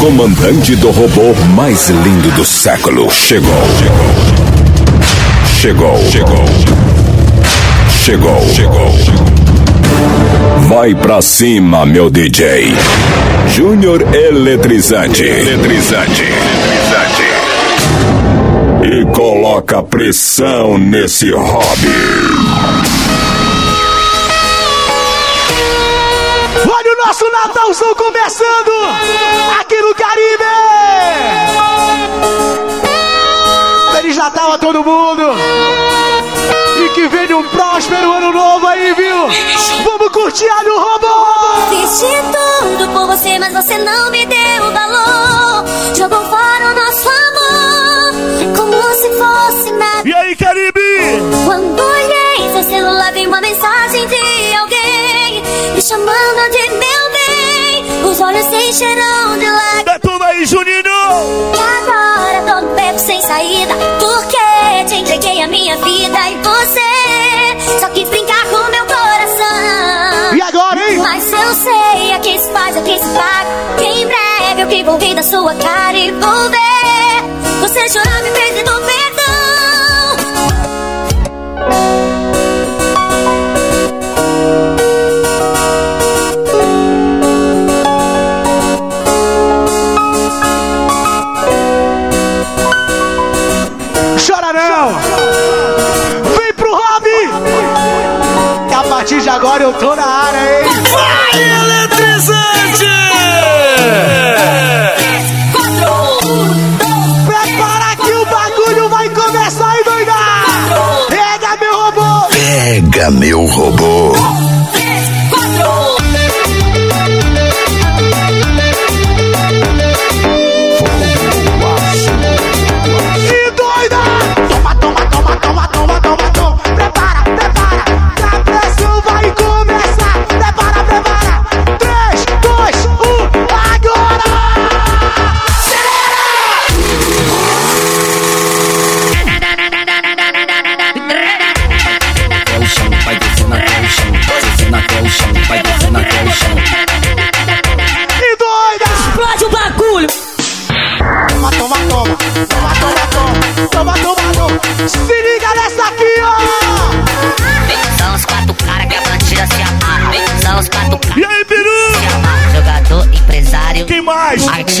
comandante do robô mais lindo do século chegou. Chegou. Chegou. Chegou. Chegou. Vai pra cima, meu DJ. Júnior Eletrizante. Eletrizante. Eletrizante. E coloca pressão nesse hobby. Nosso Natalzão começando aqui no Caribe. Feliz Natal a todo mundo. E que venha um próspero ano novo aí, viu? Vamos curtir a no robô. Fiz de tudo por você, mas você não me deu valor. Jogou fora o nosso amor, como se fosse nada. E aí, Caribe? Quando olhei seu celular, vi uma mensagem de alguém me chamando de. Os olhos se encheram de lágrimas. Detona aí, Juninho. E agora tô no beco sem saída. Porque te entreguei a minha vida e você só quis brincar com meu coração. E agora, hein? Mas eu sei, aqui se faz, aqui se paga. Em breve eu que vou rir da sua cara e vou ver você chorar me pedindo perdão. Não! Vem pro hobby! Que a partir de agora eu tô na área, hein? Vai, eletrizante! Prepara que o bagulho vai começar a endoidar! Pega meu robô! Pega meu robô.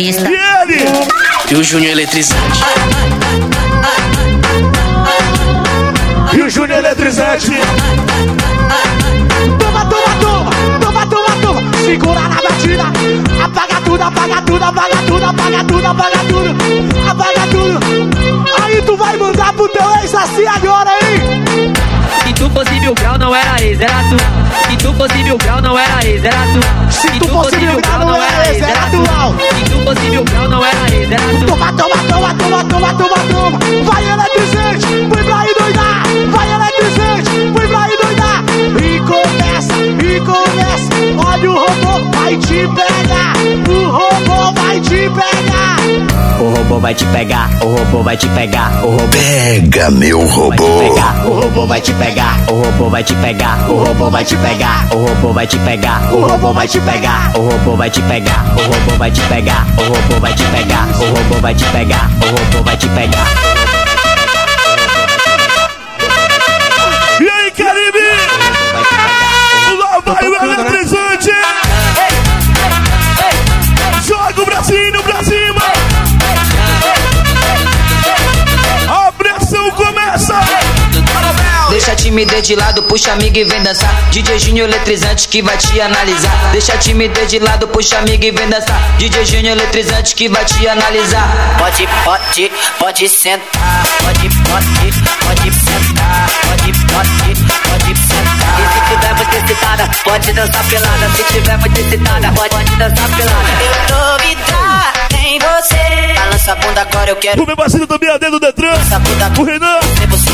Artista. E ele? E o Júnior Eletrizante. E o Júnior Eletrizante. Toma, toma, toma, toma, toma, toma. Segura na batida. Apaga tudo, apaga tudo, apaga tudo, apaga tudo, apaga tudo. Apaga tudo. Aí tu vai mandar pro teu ex assim agora, hein? Se tu fosse mil grau, não era ex, era tu. Se tu fosse mil grau, não era ex, era tu. Se tu fosse mil grau, não era ex, era atual. Se tu fosse mil grau, não era ex, era tu. Toma, toma, toma, toma, toma, toma, toma. Vai eletrizante, foi pra ir doidar. Vai eletrizante, foi pra ir. E começa, e começa. Olha o robô, vai te pegar. O robô vai te pegar. O robô vai te pegar, o robô vai te pegar, o robô Pega meu vai te robô. pegar, o robô vai te pegar, o robô vai te pegar, o robô vai te pegar, o robô vai te pegar, o robô vai te pegar, o robô vai te pegar, o robô vai te pegar, o robô vai te pegar, o robô vai te pegar, o robô vai te pegar. Timidez de lado, puxa amigo e vem dançar. DJ Júnior eletrizante que vai te analisar. Deixa a timidez de lado, puxa amigo e vem dançar. DJ Júnior eletrizante que vai te analisar. Pode, pode, pode sentar. Pode, pode, pode sentar. Pode, pode, pode sentar. E se tiver muito excitada, pode dançar pelada. Se tiver muito excitada, pode, dançar pelada. Eu tô vidrada em você. Balança a bunda agora, eu quero. O meu parceiro também é do Detran. O Renan,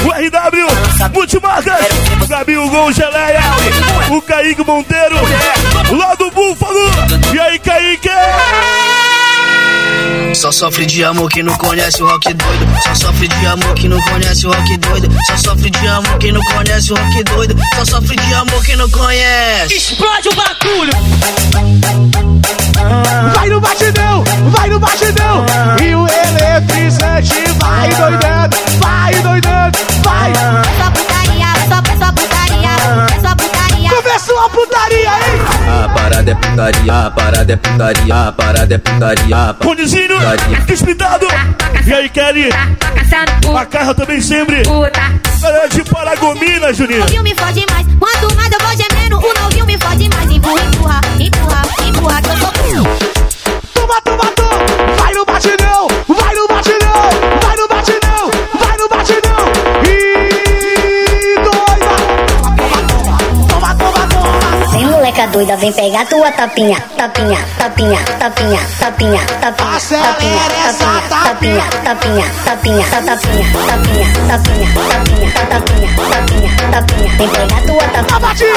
o RW, Multimarcas, o Gabi, o Gol Geleia, o Kaique Monteiro, lá do Búfalo. E aí, Kaique? Só sofre de amor quem não conhece o rock doido. Só sofre de amor quem não conhece o rock doido. Só sofre de amor quem não conhece o rock doido. Só sofre de amor quem não conhece. Explode o bagulho! vai no batidão, vai no batidão. E o eletrizante vai doidando, vai doidando, parada é putaria, a parada é putaria, a parada é putaria. Putaria. despidado. E aí, Kelly? Caçando A carra também sempre. puta. Galera de Paragomina, Juninho. novinho me fode mais. Quanto mais eu vou gemendo, o novinho me fode mais. Empurra, empurra, empurra, empurra, que eu sou Toma, toma, toma. Vai no batidão, doida, vem pegar tua tapinha, tapinha, tapinha, tapinha, tapinha, tapinha, tapinha, tapinha, tapinha, tapinha, tapinha, tá tapinha, tapinha, tapinha, tapinha, tá tapinha, tapinha, tapinha. Vem pegar tua tapinha.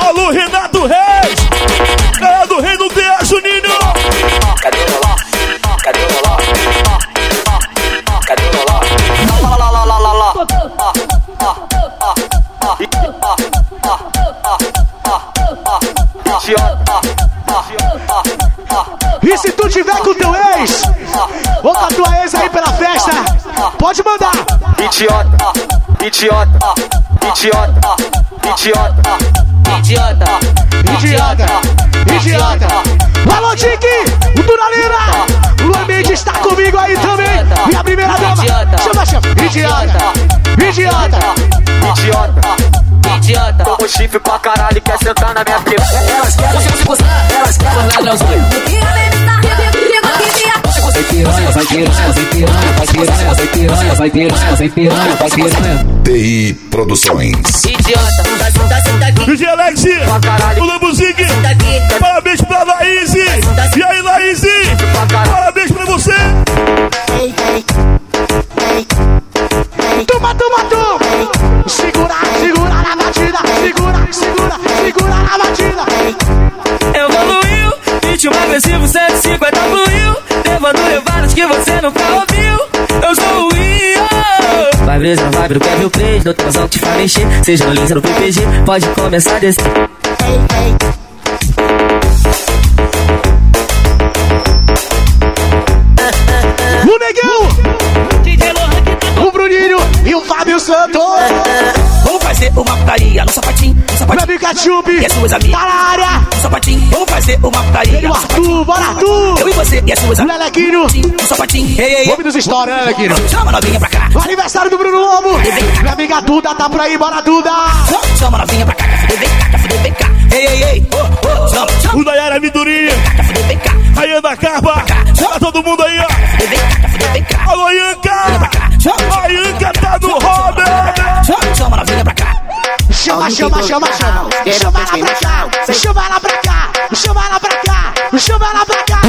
Alô, Renato Reis. Sentar na minha pica. Elas querem se gozar, elas querem ladrãozinho. Vai piranha, vai piranha, vai piranha, vai piranha, vai piranha, vai piranha, vai piranha, vai piranha. TI Produções. Idiota, DJ Alex. O Lambuzique. Parabéns pra Laís. Que você nunca ouviu Eu sou o Io Vai brisa, vai pro Kevin Play No que te faz mexer Seja no Lisa no PPG Pode começar a descer. O Ketchup. E as suas amigas? Tá na área. no sapatinho. Vamos fazer uma putaria Ele, o. Arthur. Bora, Arthur. Eu e você e as suas O amigas. Lelequinho. No sapatinho. Ei, ei, ei. Homem dos stories, né, Lelequinho? Chama a novinha pra cá. O aniversário do Bruno Lobo. Minha amiga Duda tá por aí. Bora, Duda. Chama- a novinha pra cá. Vem cá, vem cá. Ei, ei, ei. Oh, oh. Chama, chama. O Nayara Midurinha. Vem cá. Aí anda a capa. Chama, chama, chama, chama. Chama ela pra cá. Chama ela pra cá. Chama ela pra cá. Chama ela pra cá.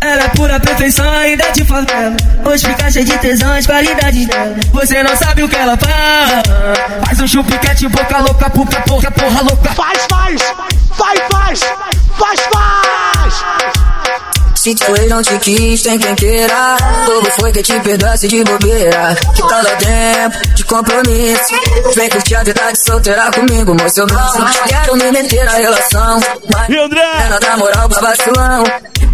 Ela é pura perfeição, ainda de favela Hoje fica cheio de tesão, as qualidades dela Você não sabe o que ela faz Faz um chupiquete, boca louca, puta porra, porra louca Faz, faz. Faz, faz. Faz, faz. Se ex não te quis, tem quem queira. Como foi que te perdoasse de bobeira? Que tal dar tempo de compromisso? Vem curtir a vida de solteira comigo, moço. Eu não quero me meter na relação. Mas André. é nada moral pra vacilão.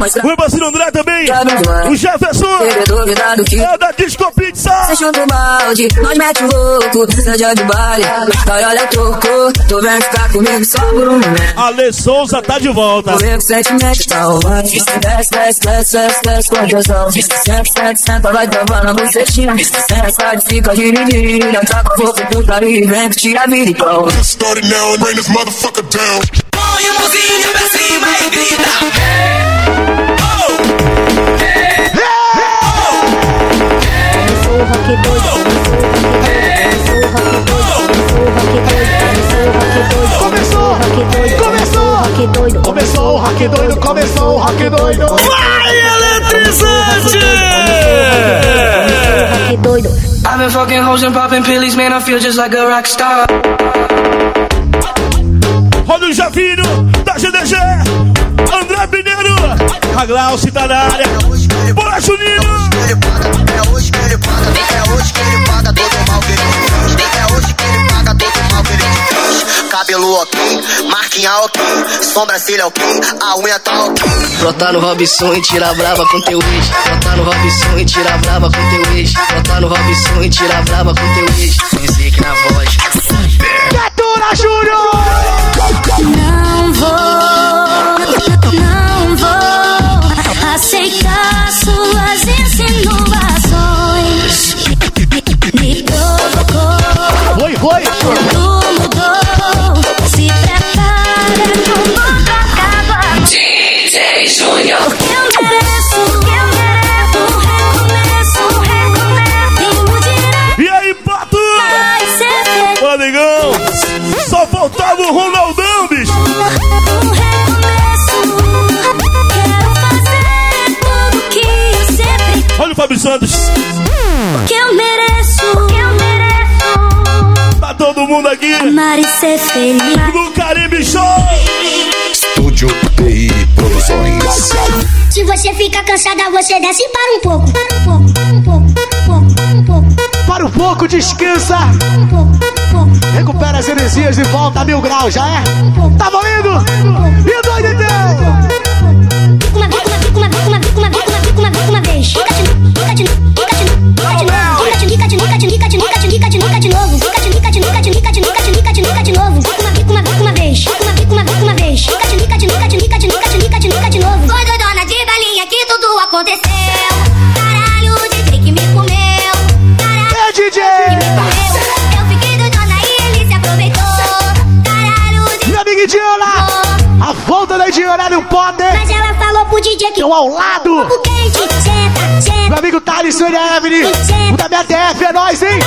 O parceiro André também. Mano? O Jefferson. É da Disco Pizza. Cê chuta o balde, nós mete o louco, seja de baile. Vai, olha, trocou. Tu vem ficar comigo só por um momento. Ale Souza tá de volta. Comigo sentimento tá rolando. Desce, desce, desce, desce, desce com tesão. Senta, senta, senta, vai travando a bucetinha. Senta, sai, fica dividindo. Não tá com fogo do carinho, vem que tira a vida então. Started now and bring this motherfucker down. Põe a mãozinha pra cima e grita. sou rock doido, eu sou o rock doido, eu sou o rock doido, eu sou o rock doido, Começou. Começou. o rock doido. Começou o rock doido. Começou o rock doido. Vai, eletrizante! Rock doido. I've been fucking hoes and popping pillies, man, I feel just like a rock star Olha o Javinho da GDG. André Pineiro. A Glauci tá na área. Bora, Juninho. É hoje que ele paga, é hoje que ele paga todo o mal que ele fez. É hoje que ele paga todo alfinete fez. Cabelo ok, marquinha ok, sobrancelha ok, a unha tá ok. Brota no Robson e tira brava com teu ex. Brota no Robson e tira brava com teu ex. Brota no Robson e tira brava com teu ex. Pensei que na voz. Detura Júnior! O Ronaldão, bicho! Um recomeço. Quero fazer tudo que eu sempre Olha o Fábio Santos! que eu mereço. Eu mereço. Tá todo mundo aqui Amar e ser feliz. no Caribe Show! Estúdio TI Produções. Se você fica cansada, você desce e para um pouco. Para um pouco, um pouco, um pouco, um pouco, Para um pouco, descansa! pouco, um pouco. Recupera as energias e volta a mil graus, já é? Tá valendo? E doido então! Uma vez. Fica de novo, fica de novo, fica de novo, fica de novo. Fica de novo, fica de novo, fica de novo, fica de novo, fica de novo. Fica de novo, fica de novo, fica de novo, fica de novo, fica de novo, fica de novo. Fica de novo, fica de novo, fica de novo, de de de de de. A volta da Diana no poder! Mas ela falou pro DJ que Eu ao lado! o quente, senta, senta, Meu amigo Thales e a Evelyn! O da minha DF é nóis, hein?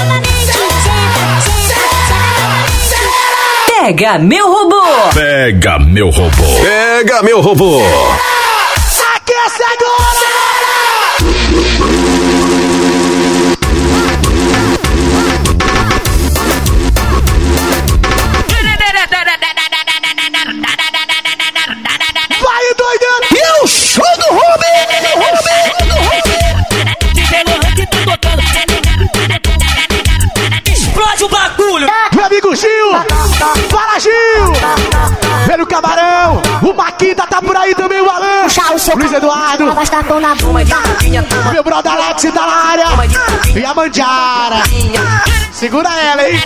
Pega meu robô. Pega meu robô. Pega meu robô. Aquece agora! Tá na área! E a Mandiara! Segura ela, hein?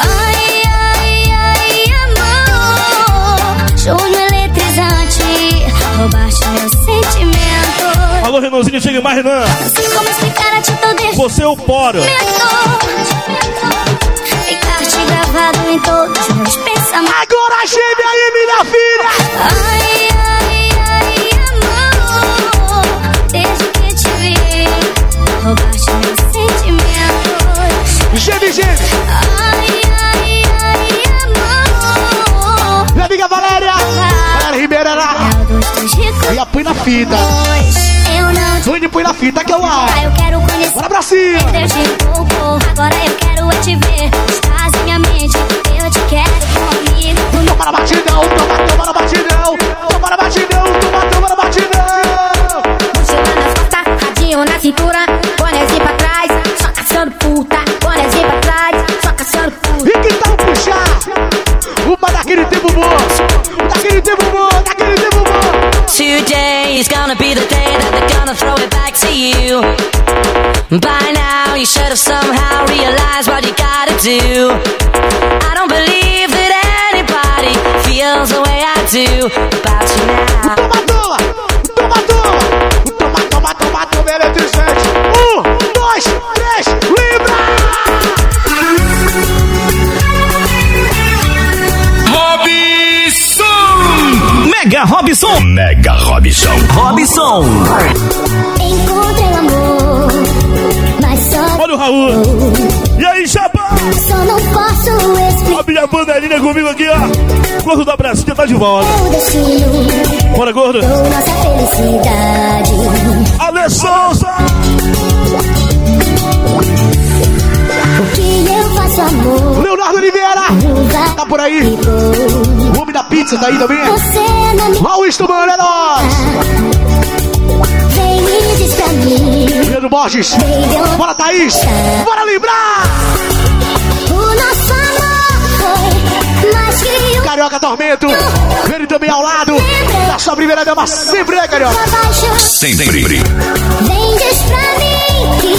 Ai, ai, ai, amor Chuva eletrizante Roubaste meu sentimento Alô, Renanzinho, chega mais, Renan! Não sei como explicar a atitude Você é o Poro! Ficaste gravado em todos os meus pensamentos Agora geme aí, minha filha! Ai, ai, meus sentimentos Geme, geme! Ai, ai, ai, amor Minha amiga Valéria! Ribeira a põe na fita! Doide, põe na fita que eu lá! eu quero conhecer Bora pra cima! Agora eu quero te ver Estás minha mente, eu te quero comigo Toma na batidão, toma, toma na batidão! Na batidão, toma, na batidão! Costas, radinho na cintura bom! Daquele tempo bom, daquele tempo bom! Today is gonna be the day that they're gonna throw it back to you. By now, you should have somehow realized what you gotta do. I don't believe that anybody feels the way I do about you now. Robson! Mega Robson. Robson! Encontrei o amor, mas só Olha o Raul! E aí, chapa? Só não posso explicar A minha bandeirinha comigo aqui, ó! Gordo da Brasília tá de volta! o destino Bora, gordo! ou nossa felicidade Souza! Leonardo Oliveira! Tá por aí! O homem da pizza tá aí também! Você não me Raul Estumano, é nóis! vem e diz pra mim Primeiro Borges. Bora, Thaís. Bora lembrar. O nosso amor foi mais que Carioca Tormento. Ele também ao lado da sua primeira dama. Sempre, né, Carioca? Sempre. Vem diz pra mim que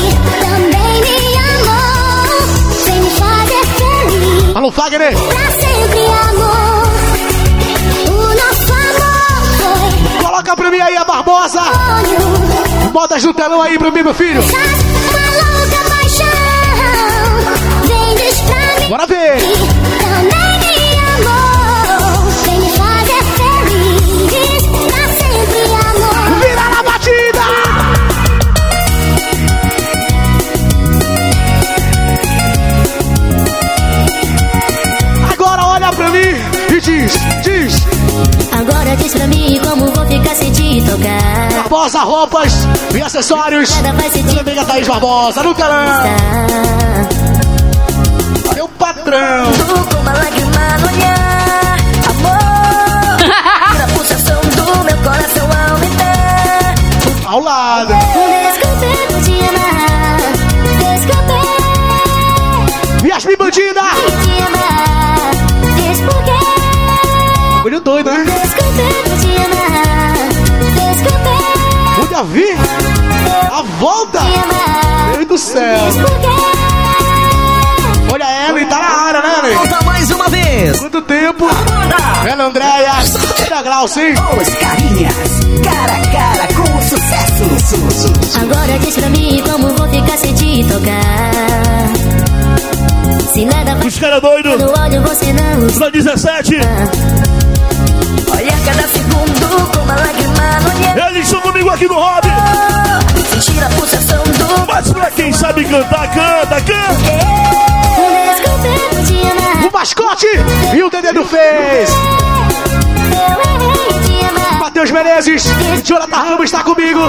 também Alô, Fagner. Pra sempre amor. O nosso amor Coloca pra mim aí a Barbosa. foi sonho. Botas no telão aí pra mim, meu filho. Uma louca paixão. Vem diz pra mim Bora ver. Diz, diz. Agora diz pra mim como vou ficar sem te tocar. Barbosa Roupas e Acessórios. Minha amiga Thaís Barbosa, no telão. Meu patrão. Com uma lágrima no olhar, amor. A pulsação do meu coração aumentar. Ao lado. Desculpe por te amar. Desculpe Yasmin Bandida. Doido, né? O Davi. A volta. Deus do céu. Olha ela e tá na área, né, Ney? Volta mais uma vez. Quanto tempo? Ela, Andréia. Olha a Glaucia, hein? Os carinhas, cara a cara com o sucesso. Agora diz pra mim como vou ficar sem te tocar. Se nada vai Os caras doidos. no olho, você não Na 17. Olha cada segundo com uma lágrima no olhar. Eles estão comigo aqui no Hobby. Sentir a pulsação do Mas pra quem sabe cantar, canta, canta. Amar. O mascote e o Dedê do Fez. Matheus Menezes. Jonathan Ramos está comigo.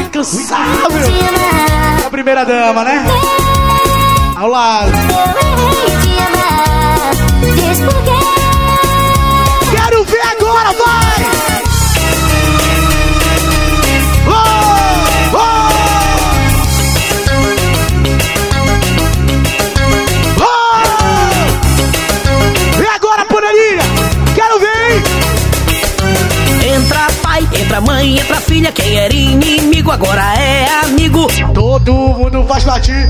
Incansável. Te amar. A primeira dama, né? Ao lado. Entra mãe, entra filha. Quem era inimigo agora é amigo. Todo mundo faz latir.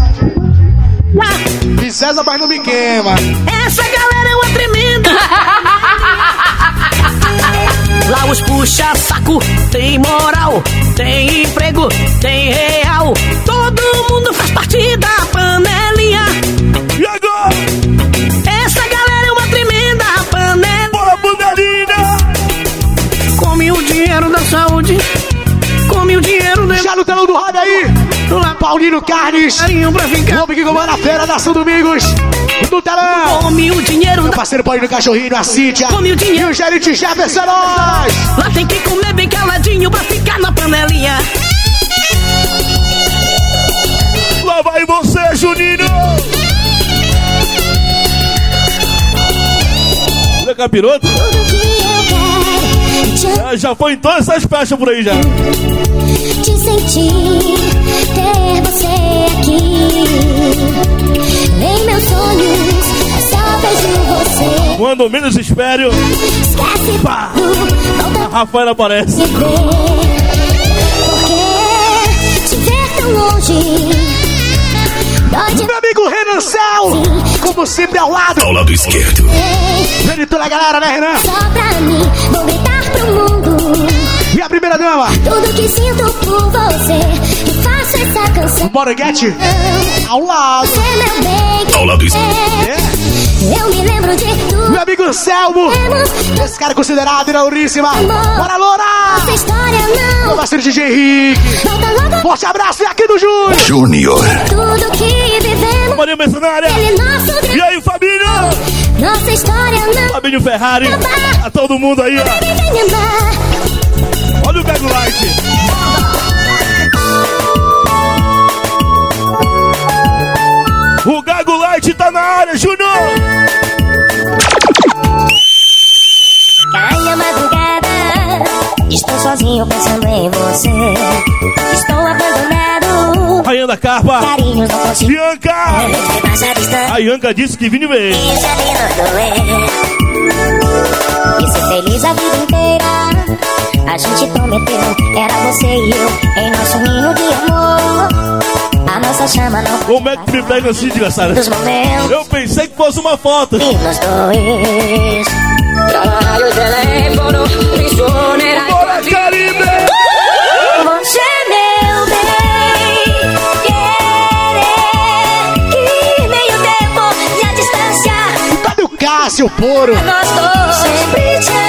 Me César, mas não me queima. Essa galera é uma tremenda. Lá os puxa saco, tem moral, tem emprego, tem real. Todo mundo faz parte da panelinha. E agora? Saúde, come o dinheiro da Já no telão do rádio aí. Paulino Carnes. carinho pra O ficar. homem que comanda a feira da São Domingos. No telão. Come o dinheiro Meu da parceiro Paulinho Cachorrinho, a Cíntia. Come o E dinheiro. o gerente Jefferson é nós. Lá tem que comer bem caladinho pra ficar na panelinha. Lá vai você, Juninho. Você é capiroto? Quero Ah, Já foi em todas essas festas por aí já. te, sentir, ter você aqui. Em meus sonhos, só vejo você. Quando menos espero, Esquece Pá. tudo, a Rafaela aparece. ver. Porque te ver tão longe Meu amigo Renan Cel. Como sempre ao lado. Ao lado esquerdo. Vem toda a galera, né, Renan? Só pra mim, vou gritar a primeira dama. tudo que sinto por você. Faço essa canção. Moranguete. Ao lado. Você, meu bem, Ao lado esquerdo. É. Eu me lembro de tudo. Meu amigo Selmo. Esse cara é considerado inauríssima. Bora, Loura. Essa história Meu não parceiro DJ Henrique. volta logo. Forte abraço e aqui do Júnior. Júnior. Tudo que vivemos. Maria Mercenária. Ele nosso E aí, Fabinho? Nossa história não Fabinho Ferrari. A todo mundo aí, ó. Olha o Gago Light. O Gago Light tá na área, Júnior. Cai a madrugada. Estou sozinho pensando em você. Estou abandonado. Rainha da Carpa. Carinhos não consigo. Distante. A Bianca disse que não doer. E ser feliz a vida inteira. A gente prometeu, era você e eu, em nosso ninho de amor. A nossa chama não Como é que me pega assim, momentos. Eu pensei que fosse uma foto. E nós dois. Trabalho telefono, risponerai Bora, Caribe! Você, meu bem, querer que meio tempo e a distância Cadê o Cássio, Poro? nós dois sempre te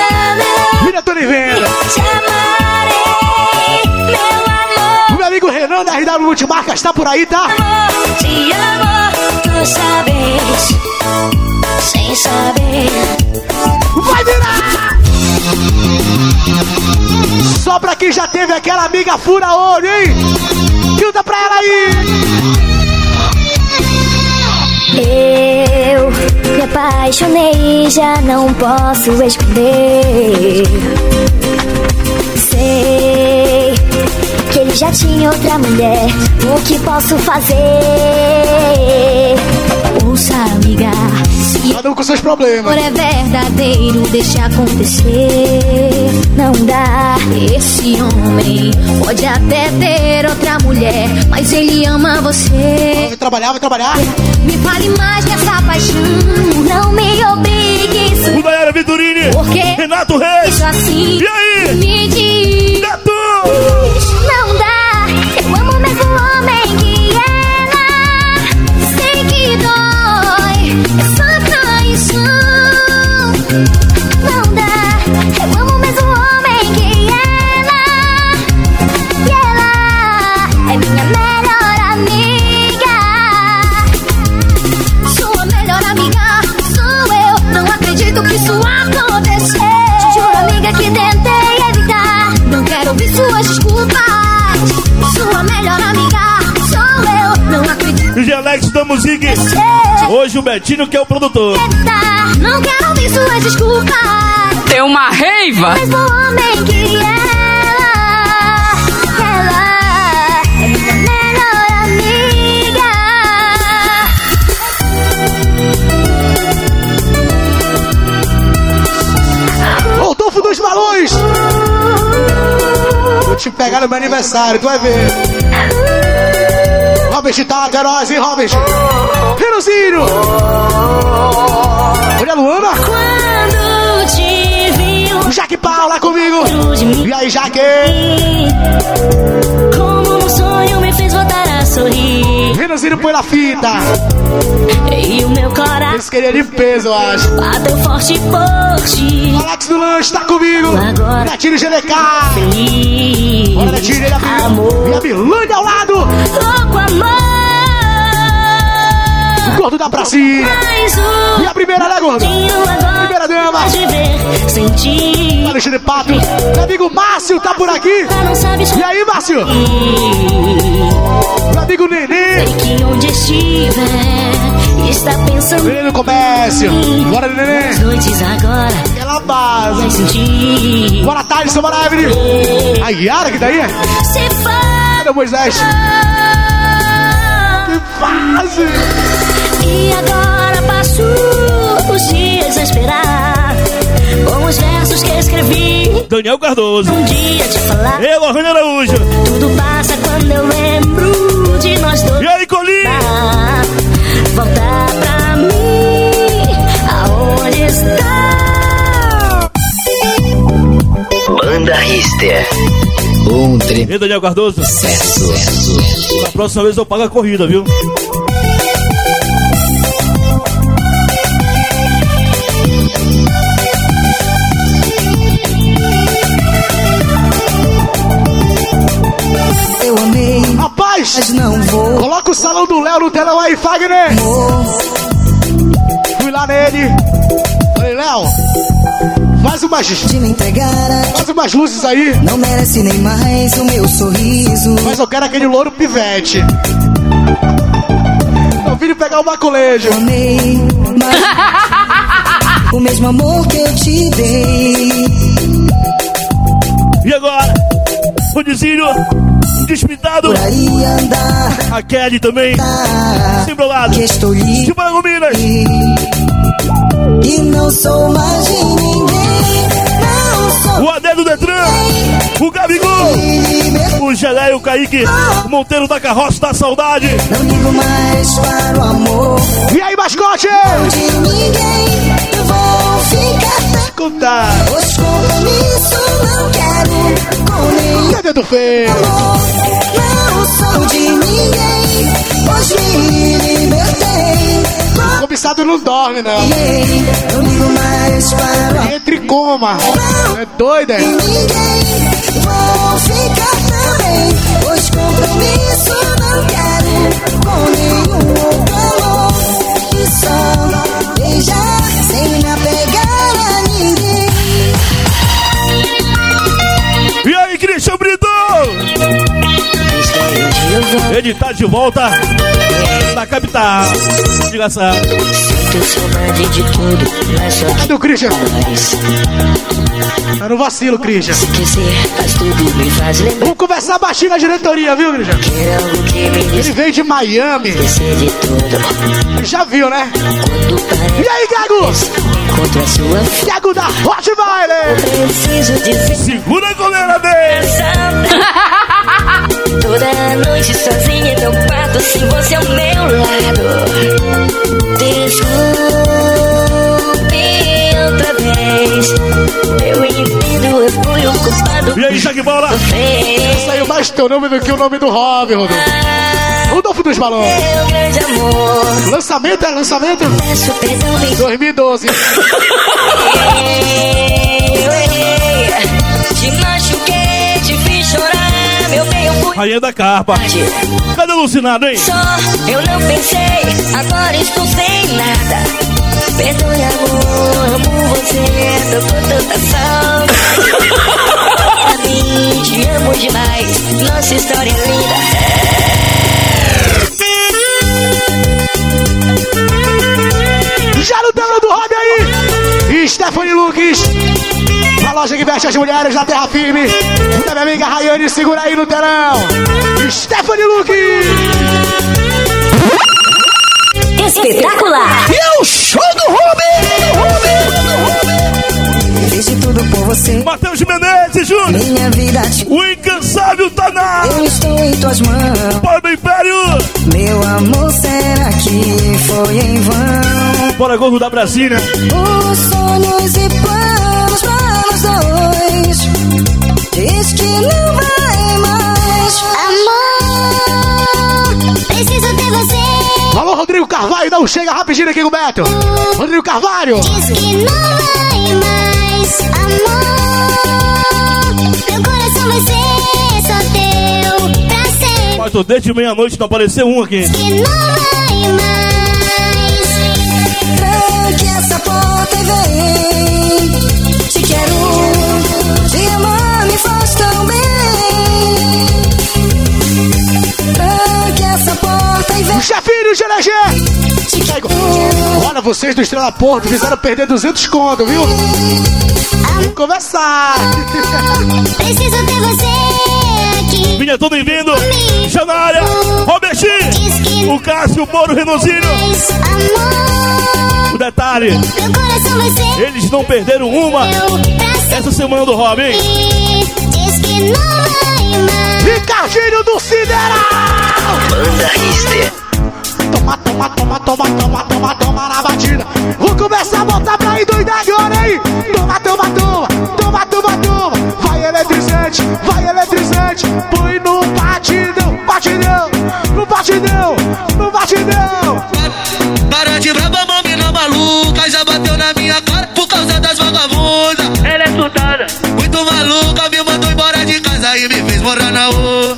Tony Venda. te amarei, meu amor, O meu amigo Renan da RW Multimarcas tá por aí, tá? amor, te amo, tu sabes, sem saber. Vai virar! Só pra quem já teve aquela amiga fura olho, hein? Canta pra ela aí! Eu me apaixonei, já não posso esconder. Sei que ele já tinha outra mulher. O que posso fazer? Ouça, amiga, Cada um com seus problemas. amor é verdadeiro, deixa acontecer. Não dá. Esse homem pode até ter outra mulher, mas ele ama você. Vai trabalhar, vai trabalhar. Me fale mais dessa paixão, não me obrigue. O Venturini. Porque Renato Reis. assim E aí? Da Music. Hoje o Betinho que é o produtor. Não quero ouvir suas desculpas. Tem uma reiva. Mesmo homem que ela. Ela é minha melhor amiga. Rodolfo dos Balões! Vou te pegar no meu aniversário, tu vai ver. Robert Tato, é nóis, hein, Robert? Renanzinho! Olha a Luana! Quando te vi, O Jaque Paula comigo! de mim. E aí, Jaque? Como um sonho me fez voltar sorrir. Renanzinho põe na fita! E o meu coração Eles queriam de peso, eu acho. bateu forte por ti. Alex do Lanche tá comigo! Agora. Netinho GDK! Feliz. Bora, ele é amigo! Amor. E a Milândia ao lado! Louco amor. O gordo da! Mais um. E a primeira, né, gordo? Primeira dama! Pode ver, sentir. Alexandre Pato! Meu amigo Márcio tá por aqui! E aí, Márcio? Meu amigo Nenê! Sei que onde estiver está pensando Nenê no comércio! Bora, Nenê! noites agora. Aquela base! Vai sentir. Bora, Thales, bora, Evelyn! A Yara que daí? Se faz. Cadê o Moisés? Que fase! E agora passo os dias a esperar com os versos que escrevi. Daniel Cardoso. Um dia te falar. Eu, Lohane Araújo. Tudo passa quando eu lembro de nós dois. E aí, Colinho? Ah, Voltar pra mim, aonde está? Banda Rister. Um trem. E Daniel Cardoso? Sucesso. Na próxima vez eu pago a corrida, viu? Amei, Rapaz! mas não vou. Coloca o salão do Léo no telão aí, Fagner! Fui lá nele! Falei, Léo! Faz umas, De me entregar a faz umas luzes aí! Não merece nem mais o meu sorriso. Mas eu quero aquele louro pivete! Meu filho pegar o maculejo! Amei, mas o mesmo amor que eu te dei. E agora? Rodizinho, Despintado. A Kelly também. Sempre ao lado. estou livre. De Bangu Minas. E não sou mais de ninguém. Não sou O Adé do Detran. O Gabigol. O Gelé e o Kaique. O Monteiro da Carroça da Saudade. Não ligo mais para o amor E aí, mascote? de ninguém. Eu vou ficar Escuta. Os compromissos não quero com nenhum Cadê do feio? amor. Não sou de ninguém, pois me libertei. Cobiçado não dorme, não. Não ligo mais para Entre coma. É doido, é? ninguém. Vou ficar também, pois compromisso não quero com nenhum outro Ele tá de volta na capital. Desgraçado. Sinto saudade de tudo, mas só Cadê o Christian? Tá no vacilo, Christian. esquecer, mas tudo me faz lembrar Vamos conversar baixinho na diretoria, viu, Christian? que era que Ele veio de Miami. esquecer de tudo. Já viu, né? E aí, Gago? Gago da Hot Baile. Segura a goleira dele. Toda noite sozinha em meu quarto Sem você ao meu lado Desculpe outra vez Eu entendo, eu fui o culpado E aí, Jack Bola? Saiu mais teu nome do que o nome do Rob, Rodolfo. Rodolfo dos Balões. meu grande amor Lançamento é lançamento? Peço perdão, me 2012. Rainha da Carpa. Cadê o alucinado, hein? Só eu não pensei, agora estou sem nada. Perdoe, amor, amo você, tô com tanta saudade. Mim, te amo demais, nossa história é linda. Já no tela do Rob aí. Stephanie Lucas. A loja que veste as mulheres da Terra Firme. Da minha amiga Rayane, segura aí no telão. Stephanie Lucas. Espetacular! E é o show do Ruben! Fiz de tudo por você. Matheus Menezes, Júnior. Minha vida te O incansável tá na. eu estou em tuas mãos. Bora do Império. Meu amor, será que foi em vão? Bora, Gordo da Brasília. Os sonhos e Diz que não vai mais. Amor, preciso ter você. Alô, Rodrigo Carvalho, não chega rapidinho aqui com o Beto. Rodrigo Carvalho. Diz que não vai mais. Amor, meu coração vai ser só teu pra sempre. Mas tô desde meia-noite, não apareceu um aqui. Que não vai mais. Tranque essa porta e vem. Chefinho. Te quero. Olha, vocês do Estrela Porto fizeram perder 200 conto, viu? Vamos conversar. Preciso ter você aqui. Vinha todo bem-vindo. Já na área. Robertinho. O Cássio, o Moro, o Renozílio. Amor, O detalhe, meu coração vai ser eles não perderam uma essa semana do Robin. Diz que não mais. Ricardinho do Sideral. Banda Rister. Toma, toma, toma, toma, toma, toma, toma na batida. Vou começar a botar pra ir doidar agora, hein? Toma, toma, toma, toma, toma, toma. Vai eletrizante, vai eletrizante. Põe no batidão, batidão, no batidão, no batidão. Para de brava, mamina maluca Já bateu na minha cara por causa das vagabundas Ela é surtada Muito maluca, me mandou embora de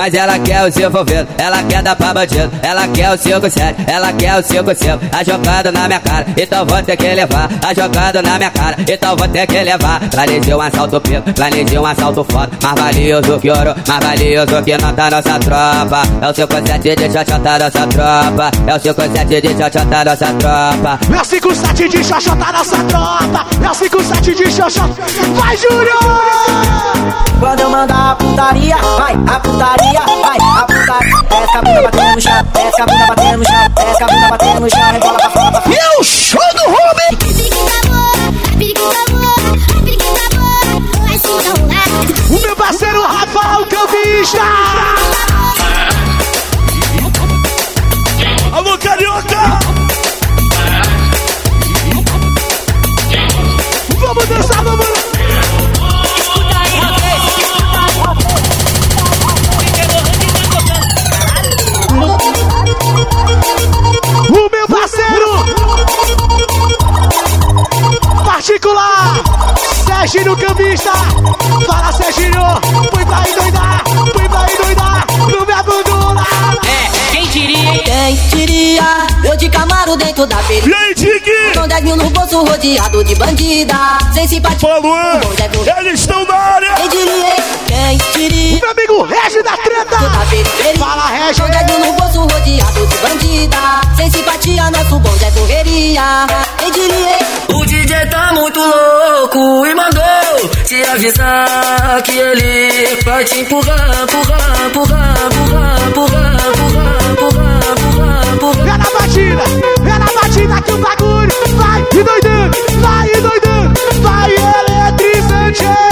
mas ela quer o seu envolvido. Ela quer dar pra bandido, ela quer o 5-7, ela quer o 5-5. Tá jogando na minha cara, então vou ter que levar. Tá jogando na minha cara, então vou ter que levar. Planejei um assalto pico, planejei um assalto foda. Mais valioso que ouro, mais valioso que nota nossa tropa. É o 5-7 de xoxota nossa tropa. É o 5-7 de xoxota nossa tropa. É o 57 de xoxota nossa tropa. É o 57 de xoxota. Vai, Júnior! Quando eu mandar a putaria, vai, a putaria, vai, a putaria. Desce a bunda batendo no chão, desce a bunda batendo no chão, desce a bunda batendo no chão, rebola pra fora, pra fora. E é o show do Ruben! O meu parceiro Rafael Cambista! Particular Serginho Cambista Fala Serginho, fui pra endoidar Fui pra endoidar, não me abandona É, quem diria, hein? Quem diria? Eu de Camaro dentro da periferia. E aí, Tique? Com 10 mil no bolso rodeado de bandida. Sem simpatia. Falou, eles estão na área. Quem diria? Quem diria? O meu amigo Regi da treta. Fala Regi Com 10 mil no bolso rodeado de bandida. Sem simpatia, nosso bonde é correria. Quem diria, muito louco e mandou te avisar que ele vai te empurrar, empurrar, empurrar, empurrar, empurrar, empurrar, empurrar, empurrar, empurrar. É na batida, é na batida que o bagulho vai e doidando, vai e doidando, vai eletrizante.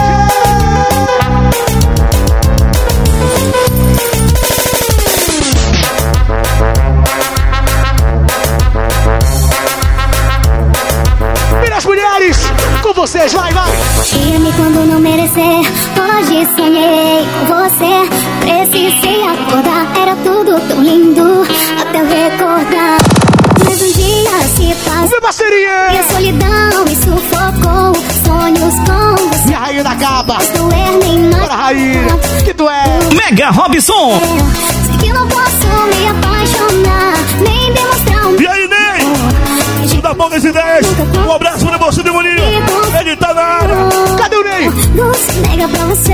Vocês, vai, vai. Tinha-me quando não merecer. Hoje sonhei com você. Precisei acordar. Era tudo tão lindo. Até eu recordar. Mas um dia se passou. Meu parceirinha! E a solidão me sufocou. Sonhos com você. Minha rainha da capa. Doer nem mais. Bora, rainha. Que tu é? Mega Robson. Sei que não posso me apaixonar. Nem demonstrar Ney? Isso dá poucas ideias. Um abraço pra você, Demoninho. Ele tá na área. Cadê o Ney? Não se nega pra você.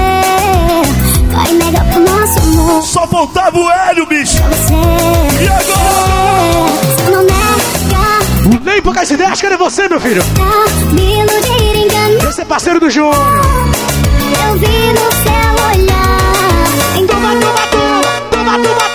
Vai negar pro nosso amor. Só faltava o Hélio, bicho. E agora? Não nega. Nem poucas ideias, cadê você, meu filho? Esse é parceiro do Júnior. Eu vi no seu olhar. Toma, toma, toma, toma, toma, toma.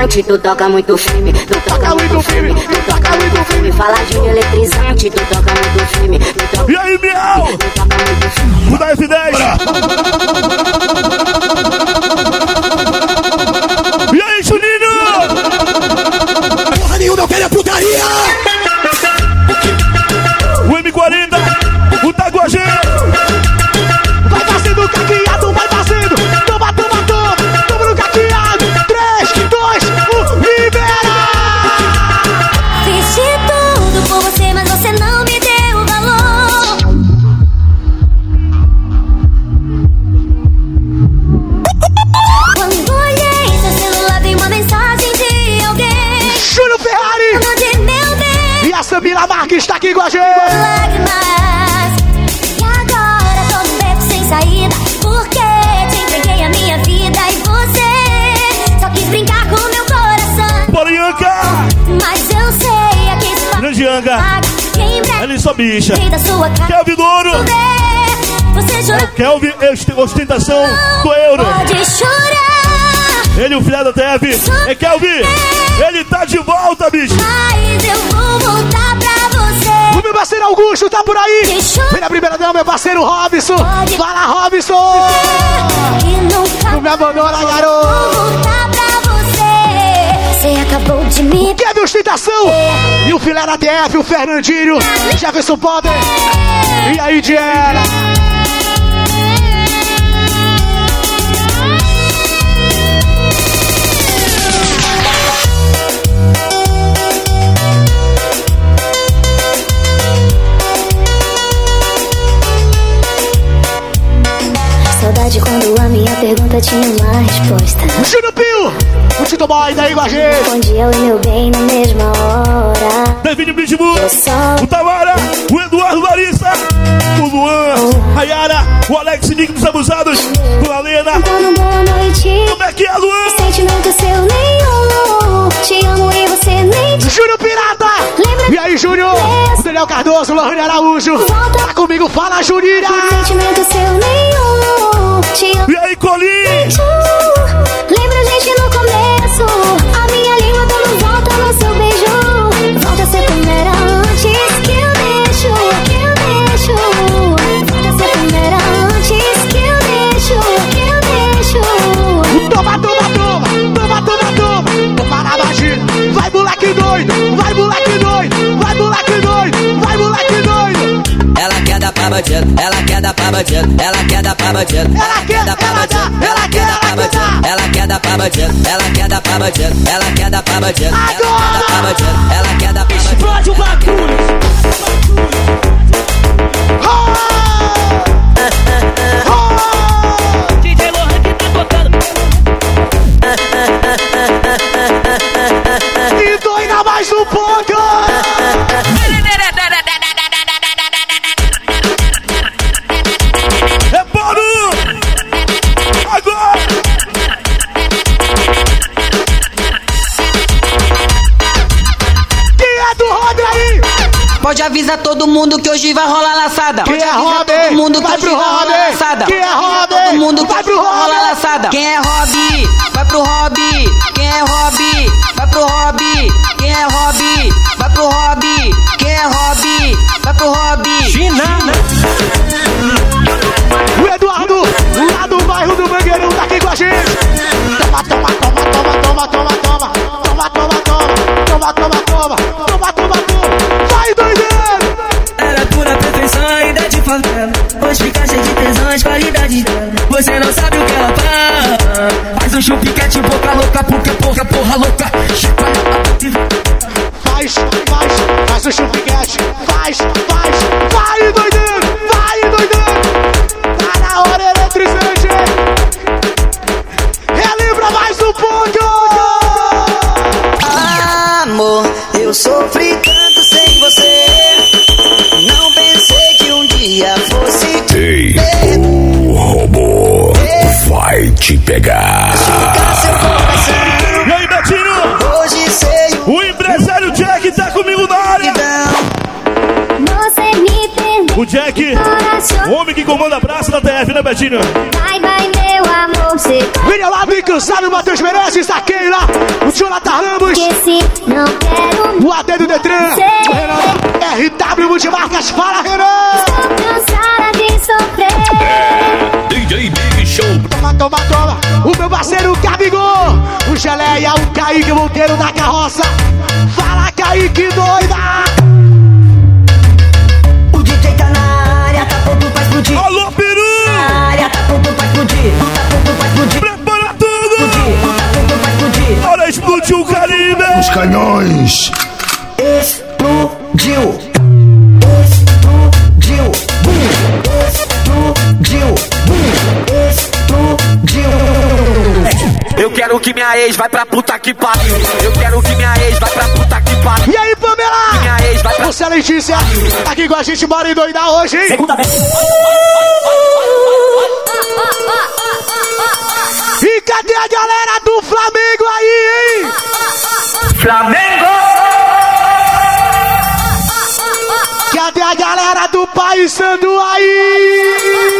Eletrizante, tu toca muito firme, tu toca muito firme, tu toca muito firme. Fala Júnior eletrizante, tu toca muito firme, tu toca E aí, Miau? Muda as ideias. E aí, Juninho? Porra nenhuma, eu quero é putaria. O M40, o Taguajê. Isso Grande Anga. Quem breve Ela é sua bicha. da sua Que é o. Kelvin, ostentação do euro. Pode chorar. Ele, o filho da TV. É Kelvin. Ele tá de volta, bicho. Mas eu vou voltar pra você. O meu parceiro Augusto tá por aí. Vem na primeira dama, meu parceiro Robson. Fala, Robson. E nunca Não me abandona, garoto. vou voltar pra você. Você acabou me Kevin Ostentação. E o filé da TF, o Fernandinho. Jefferson Potter. E aí, Diana. Saudade quando a minha pergunta tinha uma resposta. Júnior Pio. O Tito Boy daí com a gente. Respondia o meu bem na mesma hora. David Pitbull. O Tamara. O Eduardo Larissa. O Luan. A Yara. O Alex Nick dos Abusados. O Alena. Dando boa noite. Como é que é, Luan? Sentimento seu nenhum. Te amo e Júnior Pirata. E aí, Júnior? Daniel Cardoso, Lohane Araújo. Tá comigo, fala, Juninha. Amo. E aí, Colim? Bandido, ela quer dar pra bandido, ela quer dar pra bandido, ela quer dar pra bandido, ela quer dar pra bandido, ela quer dar pra bandido, ela quer dar pra bandido, ela quer dar pra bandido, ela quer dar pra bandido, ela quer dar pra bandido. Explode o bagulho. DJ Lohan que tá tocando. E doida mais um pouco. Pode avisar todo mundo que hoje vai rolar laçada. Quem é avisar Rob? todo mundo que Vai hoje pro vai rolar laçada. Quem é Pode avisar Rob? Todo mundo que Vai hoje pro vai rolar laçada. Quem é Jack, o homem que comanda a praça da TF, né, Betinho? Vai, vai, meu amor. Você Venha lá, bem cansado, o Matheus Menezes, da Keila, o Jonathan Ramos, esqueci. Não quero o AD do Detran, o Renan, RW Multimarcas, fala Renan! Tô cansada de sofrer. DJ Big Show. Toma, toma, toma, o meu parceiro Gabigol, o Geleia, o Kaique Monteiro da carroça, fala Kaique doida! Ex vai pra puta que pariu. Eu quero que minha ex vai pra puta que pariu. E aí, Pamela? Minha ex vai pra Você, Letícia, tá aqui com a gente, bora endoidar hoje, hein? Segunda vez. E cadê a galera do Flamengo aí, hein? Flamengo! Cadê a galera do País Sandu aí?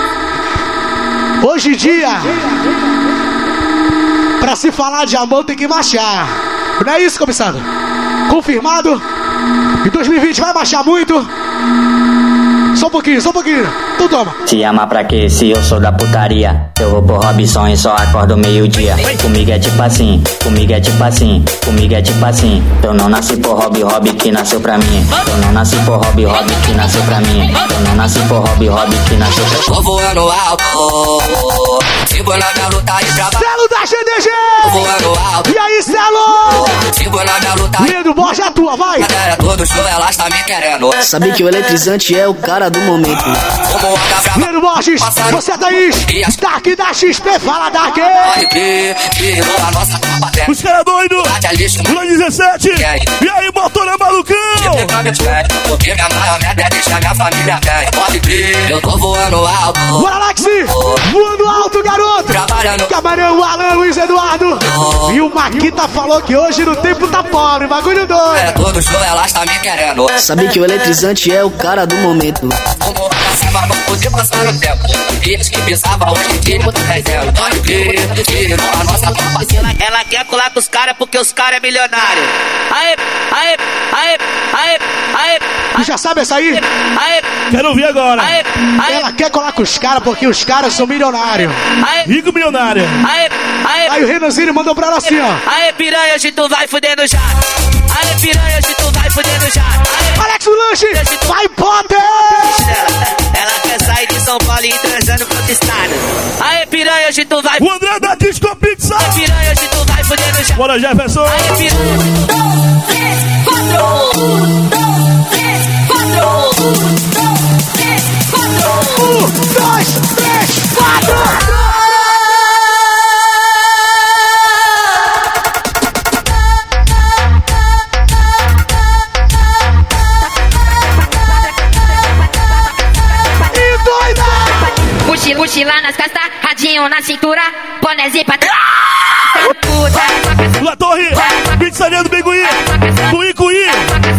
Hoje em dia, pra se falar de amor tem que marchar. Não é isso, comissário? Confirmado? Em 2020 vai marchar muito? Só um pouquinho, só um pouquinho. Tu toma. Te ama pra quê? Se eu sou da putaria. Eu vou pro Robson e só acordo meio-dia. Comigo é tipo assim, comigo é tipo assim, comigo é tipo assim. Eu não nasci por Rob Rob que nasceu pra mim. Eu não nasci por Rob Rob que nasceu pra mim. Eu não nasci por Rob Rob que nasceu pra mim. Tô voando alto, sigo na minha luta e trabalho. Celo da GDG! Tô voando alto, E aí, Celo? sigo na minha luta e Lindo, Borja, a tua, vai! Galera, todo show elas tá me querendo. Sabe que o eletrizante é o cara do momento. Como anda pra Lindo, Borges, você é Thaís. Dark da XP, fala Dark! Virou a nossa tropa dentro. Os caras doidos. Tá lixo, Lua 17. E aí, motora malucão. Porque minha maionese é deixar minha família bem. Pode crer, eu tô voando alto. Bora, Alex! Voando alto, garoto! Trabalhando. Camarão, Alan, Luiz Eduardo. E o Maquita falou que hoje no tempo tá pobre, bagulho doido. É, todo show elas tá me querendo. Sabe que o eletrizante é o cara do momento. Passar o tempo. Eles que pensavam hoje virou a nossa tropa Ela, quer colar com os caras porque os caras é milionário. Aê, aê, aê, aê, aê, Tu já sabe essa aí? aê, Quero ouvir agora. aê, aê, Ela quer colar com os caras porque os caras são milionários. aê, Rico milionário. aê, aê, Aí o Renanzinho mandou pra ela assim, ó. aê, piranha, hoje tu vai fudendo já. Aê, piranha, hoje tu vai fudendo já. Aê, Alex o lanche, vai Potter! ela, ela quer sair de São Paulo e transando pro outro estado. Aê, piranha, hoje tu vai. O André da Disco Pizza. Aê, piranha, hoje tu vai fudendo já. Bora, Jefferson. Aê, piranha. Um, dois, três, quatro! E Mochila, nas costas, radinho na cintura, bonézinho pra trás. Puta, La Torre. Pizzaria do Biguí. Cuí, Cuí.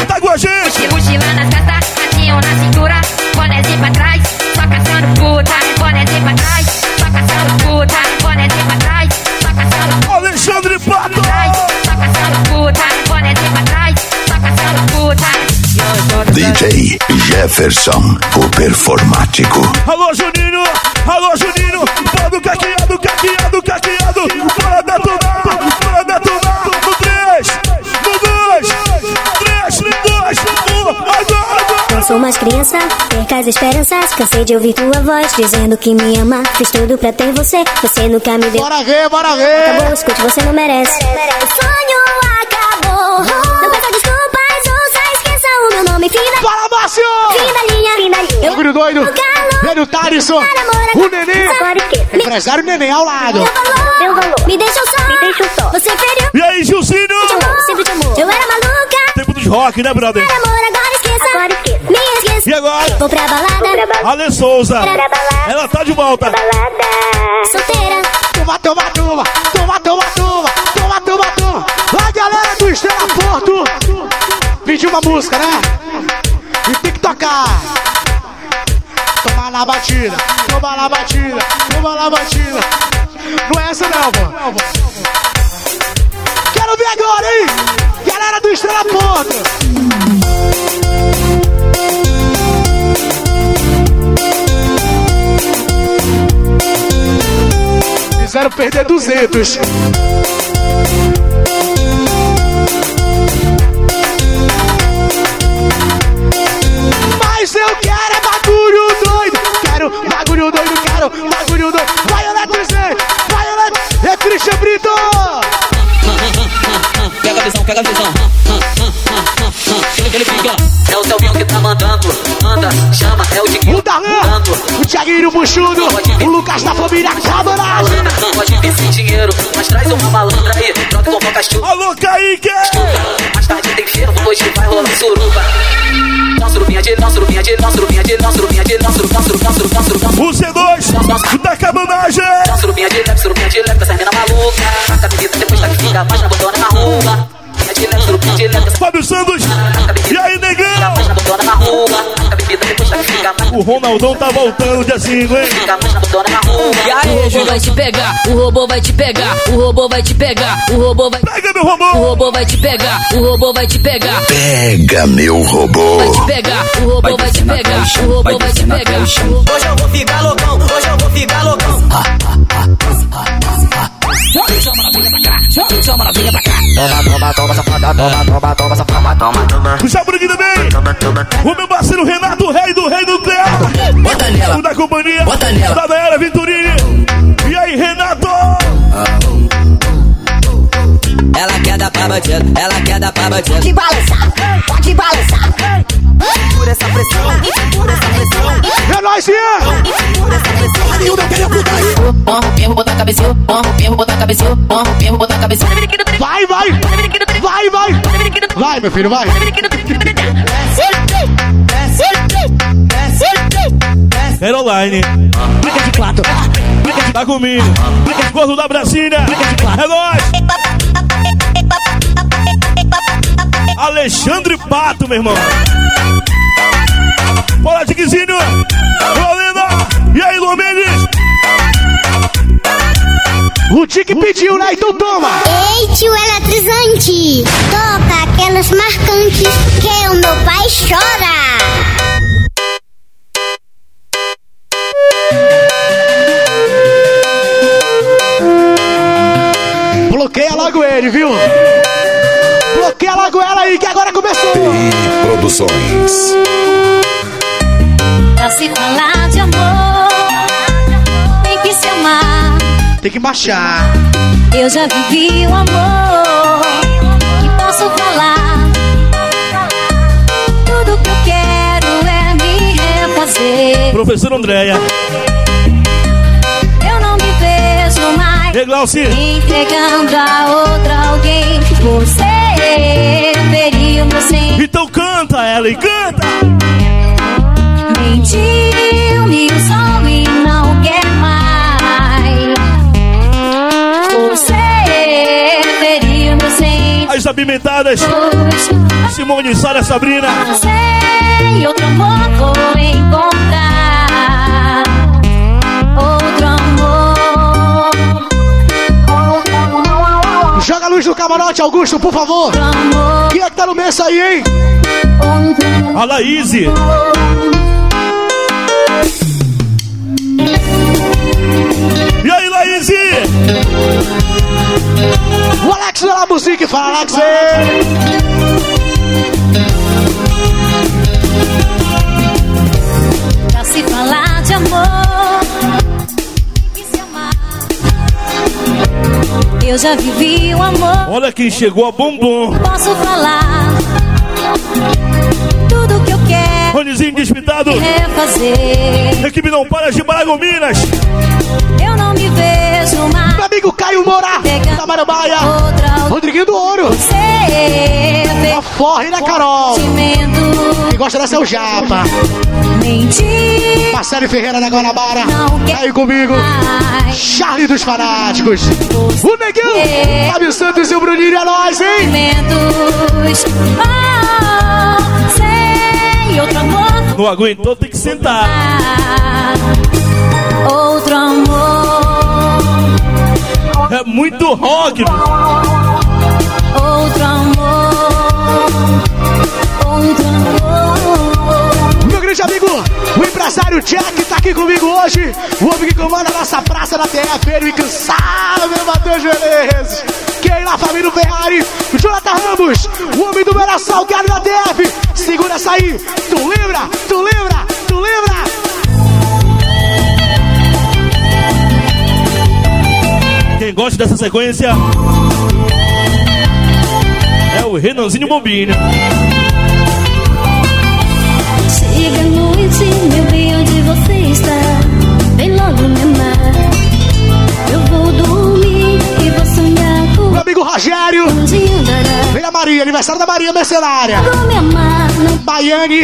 Tá com a gente. mochila nas costas, radinho na cintura, bonézinho pra trás. Só caçando puta, bonézinho pra trás. Só caçando puta, bonézinho pra trás. Só caçando Alexandre Pato. Só caçando puta, bonézinho pra trás. Só caçando puta. DJ Jefferson, o performático. Alô, Juninho. Alô, Juninho. Bando caqueado, caqueado, caqueado. Bora detonar. Bora detonar. No 3, no 2, 3, 2, 1. Agora, Não sou mais criança, perca as esperanças. Cansei de ouvir tua voz dizendo que me ama. Fiz tudo pra ter você, você nunca me deu. Bora ver, bora ver! Acabou, escute, você não merece. O sonho acabou. Não peça desculpas, ouça, esqueça o meu nome. Fim da, Márcio! fim da linha, fim da linha. Eu doido! Velho Tarisson! O. Me Empresário Nenê ao lado! deu valor, deu valor. Me deixou só, me deixou só. Você feriu, E aí, sempre te amou. Eu era maluca, Tempo dos rock, né, brother? era amor, agora esqueça. Agora esqueça. Me esqueça. E agora? Vou pra balada. Ale Souza. Ela tá de volta. Solteira. Toma, toma, toma! Toma, toma, toma! Toma, toma, toma! A galera do Estrela Porto pediu uma música, né? E tem que tocar! Na batida, toma na batida, toma na batida. Não é essa não, pô. Quero ver agora, hein? Galera do Estrela Porto. Fizeram perder 200. Bagulho doido. Vai, Eletrizante! Vai, Eletrizante! É Christian Brito! Pega a visão, pega a visão. Ele fica. É o Selvinho que tá mandando. Manda, chama, é o Diguinho. O Darlan, o Thiaguinho Buchudo, o Lucas da família Cabanagem. Pode vir sem dinheiro, mas traz uma malandra aí. Troca com boca chuva. Alô, Kaique! Mais tarde tem cheiro, hoje vai rolar suruba. Dá surubinha de, dá surubinha de, dá surubinha de, dá surubinha dá O C2 da cabanagem! Dá surubinha de leve, surubinha de leve, tá saindo maluca. Taca a bebida, depois tá que fica, mais na botona na rua. Fábio Santos! E aí, negão? O Ronaldão tá voltando dia 5, hein? na na. E aí, o robô vai te pegar, o robô vai te pegar, o robô vai te pegar, o robô vai. Pega meu robô! O robô vai te pegar, o robô vai te pegar, Pega meu robô. vai te pegar, o robô vai te pegar, o robô vai te pegar. Hoje eu vou ficar loucão, hoje eu vou ficar loucão. Toma, toma, toma, safada, toma, toma, toma, safada, toma, toma. O Jaburigui também! O meu parceiro Renato, rei do rei do teatro! Bota nela. O da companhia! Bota nela. Da Dayana Venturini! E aí, Renato? Dar pra bandido, ela quer dar pra bandido. Pode balançar, pode balançar. Por essa pressão, por essa pressão. É nóis, Ian! Por essa pressão. Marinho não queria putaria. Ó, perro botar cabecinho, ó, perro botar cabecinho, ó, perro botar cabecinho. Vai, vai! Vai, vai! Vai, meu filho, vai! Caroline! Briga de quatro! Tá comigo! Gordo da Brasília! É nóis! Alexandre Pato, meu irmão! Bora, Tiquezinho! Valendo! E aí, Lomenes? O Tique pediu, né? Então toma! Ei, tio eletrizante, toca aquelas marcantes que o meu pai chora. Bloqueia logo ele, viu? Bloqueia logo ela aí, que agora começou! E Produções. Pra se falar de amor, tem que se amar. Tem que baixar. Eu já vivi o amor e posso falar. Tudo que eu quero é me refazer. Professor Andréia. Eu não me vejo mais Ei, Glauci. entregando a outra alguém. Você Então canta, Ellen, canta! Mentiu, me usou e não quer mais. Você meu sentimento. As apimentadas, Simone, Sara, Sabrina. Sei, outro amor camarote, Augusto, por favor! Quem é que tá no mês aí, hein? A Laís. E aí, Laís? O Alex da música, fala, Alex! Pra se falar de amor, Eu já vivi o amor. Olha quem chegou a bombom. Posso falar tudo que eu quero Ronizinho despitado. refazer. Equipe não para de Paragominas. Eu não me vejo mais. Meu amigo Caio Moura, da Marambaia. Rodriguinho do Ouro. Você Forre da Carol. Quem gosta dessa é o Japa. Mentir. Marcelo Ferreira da Guanabara. Aí comigo. mais. Charlie dos Fanáticos. O Neguinho. Fábio Santos e o Bruninho é nóis, hein? Oh, outro amor. Não aguentou, tem que sentar. Outro amor. É muito rock. Outro amor. Meu grande amigo, o empresário Jack tá aqui comigo hoje. O homem que comanda a nossa praça da TF, ele incansável Matheus Menezes. Quem lá, família Ferrari, Jonathan Ramos, o homem do melhor salgado da TF. Segura essa aí, tu lembra, tu lembra, tu lembra? Quem gosta dessa sequência o Renanzinho Bombinho. Chega a noite, meu bem, onde você está? Vem logo me amar. Eu vou dormir e vou sonhar com Meu amigo Rogério. Vem a Maria, aniversário da Maria Mercenária. Vou me amar, não Baiane.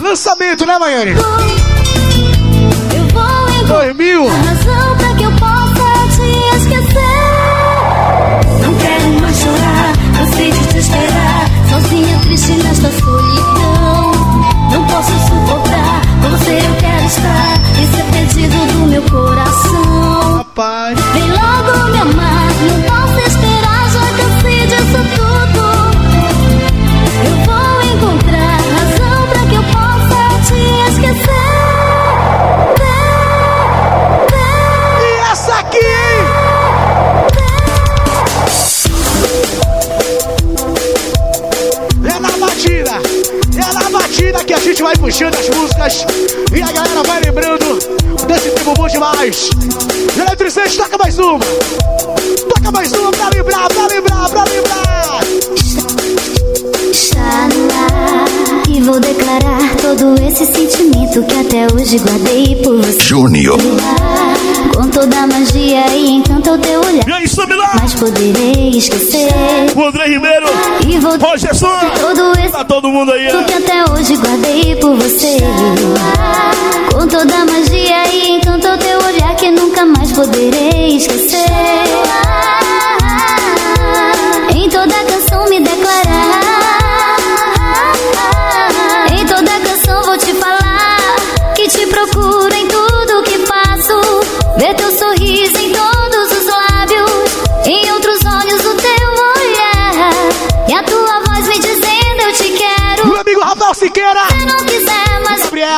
Lançamento, né, Baiane? Eu vou encontrar 2000. Nesta solidão. Não posso suportar, com você eu quero estar. Esse é pedido do meu coração. Rapaz. Vai puxando as músicas e a galera vai lembrando desse tempo bom demais. Eletricente, toca mais uma. Toca mais uma pra lembrar, pra lembrar, pra lembrar. Está no ar e vou declarar todo esse sentimento que até hoje guardei por você. Júnior. Com toda a magia e encanto o teu olhar. E aí, Samilá? Mas poderei esquecer. O André Ribeiro. E vou todo esse Tá todo mundo aí. que até hoje guardei por você. Com toda a magia e encanto o teu olhar que nunca mais poderei esquecer. Em toda canção me declarar.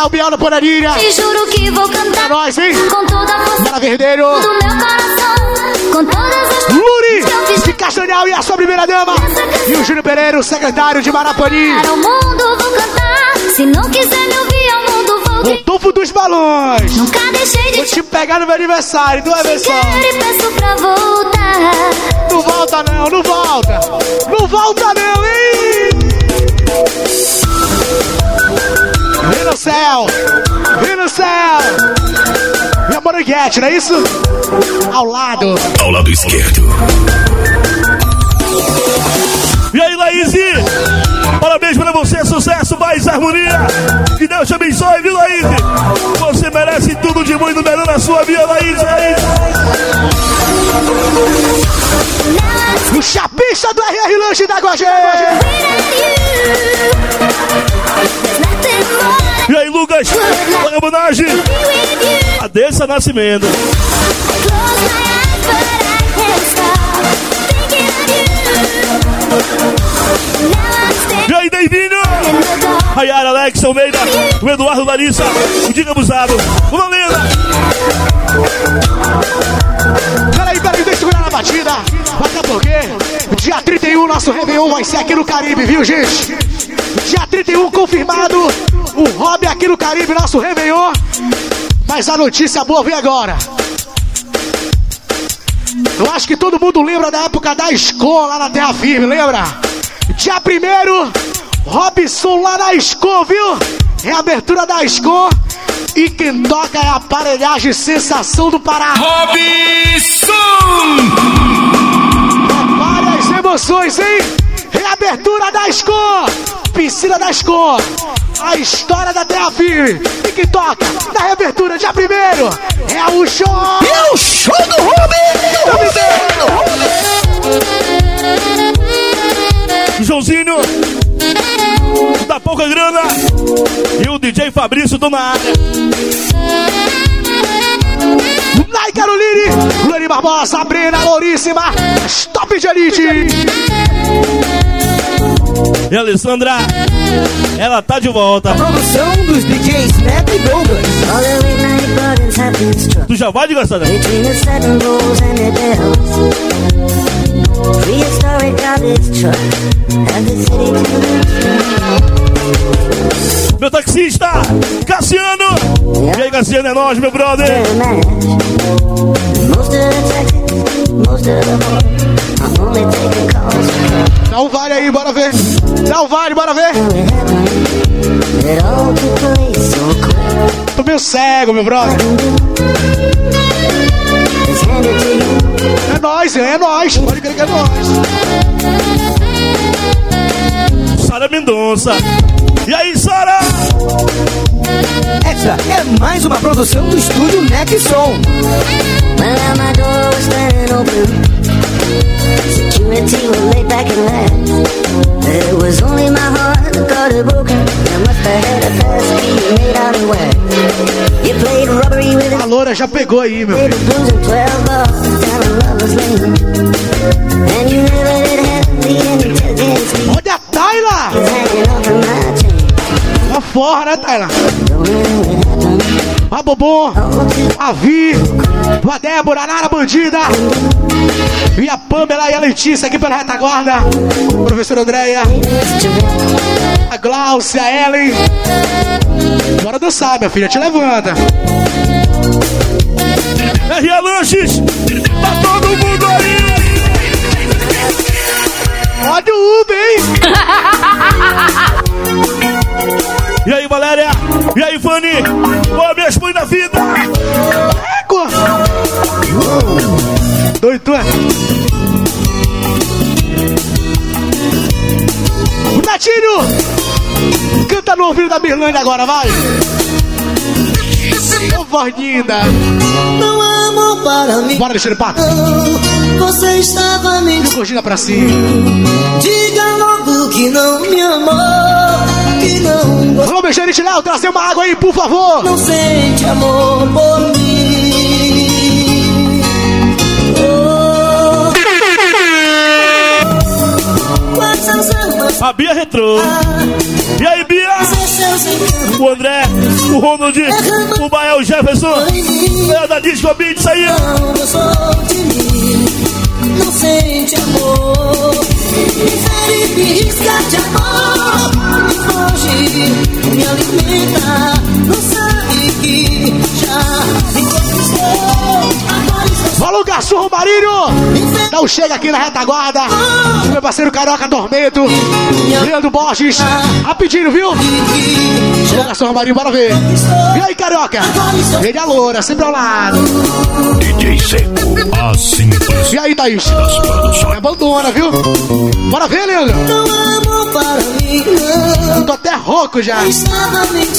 Gabriel, Biel da Porarilha. te juro que vou cantar É nóis, hein? com toda a força Bela Verdeiro. do meu coração. Com todas as Luri de Castanhal e a sua primeira dama. E o Júnior Pereira, o secretário de Marapani. para o mundo vou cantar. Se não quiser me ouvir ao mundo vou O tufo dos balões. Nunca deixei Vou de te pegar no meu aniversário, vai ver só. quero e peço pra voltar. Não volta não, não volta. Não volta não, hein? Vem no céu, vem no céu. Minha moranguete, não é isso? Ao lado. Ao lado esquerdo. E aí, Laís? Parabéns pra você, sucesso, mais harmonia. Que Deus te abençoe, viu, Laís? Você merece tudo de muito melhor na sua vida, Laís. Laís. O chapista do RR Lanche da Guajê. E aí, Lucas? Vagabundagem. Adeça Nascimento. E aí, Davinho? Rayara, Alex, Almeida, o Eduardo Larissa, o Diga Abusado, o Valenda. Peraí, peraí, deixa eu segurar na batida. Até porque dia 31 nosso Réveillon vai ser aqui no Caribe, viu, gente? Dia 31 confirmado o hobby aqui no Caribe, nosso Réveillon. Mas a notícia boa vem agora. Eu acho que todo mundo lembra da época da escola lá na Terra Firme, lembra? Dia 1 Robson lá na Escom, viu? É a abertura da Escom. E quem toca é a aparelhagem Sensação do Pará. Robson! Prepare as emoções, hein? Reabertura da Escom. Piscina da Escom. A história da Terra Firme. E quem toca na reabertura, dia 1 é o show. E o show do Joãozinho, da pouca grana. E o DJ Fabrício estão na área. Nai Caroline, Lani Barbosa, Brena, Louríssima, Stop de Elite. E a Alessandra, ela tá de volta. Produção dos DJs Neto e Douglas. Tu já vai de? Meu taxista, Cassiano. E aí, Cassiano, é nós, meu brother. Dá um vale aí, bora ver. Dá um vale, bora ver. Tô meio cego, meu brother. É nóis, é nóis. Pode crer que é nóis. Sara Mendonça. E aí, Sara? Essa é mais uma produção do estúdio Nexon. Security was laid back and laughed. It was only my heart that got it broken. I must have had a fast key made out of wax. You played robbery with A loura já pegou aí, meu filho. Blues and 12 bars down a lover's lane. And you never did have the intelligence Olha a Tayla! Tá fora, né, Tayla? A Bobô, a Vi, a Débora, a Nara Bandida. E a Pamela e a Letícia aqui pela retaguarda. Professora Andréia. A Glaucia, a Ellen. Bora dançar, minha filha. Te levanta. RA Lanches. Tá todo mundo aí. Olha o Uber, hein? E aí, Valéria? E aí, Fanny? Ô, minhas mães da vida. Égua. Doido, é? Natinho! Canta no ouvido da Birlândia agora, vai! Ô, linda! Não amor para mim. Bora, Alexandre Pato! Você estava me E cortina pra cima! Diga logo que não me amou, que não. Alô, gerente Léo, trazer uma água aí, por favor! Não sente amor por mim. A Bia Retrô. E aí, Bia? O André, o Ronald, o Bael Jefferson. É da Disco Beats aí. não gostou de mim. Não sente amor. Fere, me risca de amor. Me foge, me alimenta. Não sabe que já me conquistou. Alô, garçom Marinho! Não chega aqui na retaguarda! Meu parceiro Carioca Tormento! Leandro Borges! Rapidinho, viu? Alô, garçom Marinho, bora ver! E aí, Carioca? É a loura, sempre ao lado! DJ Seco, a simples E aí, Thaís? Me abandona, viu? Bora ver, Leandro! Não. Tô até rouco já!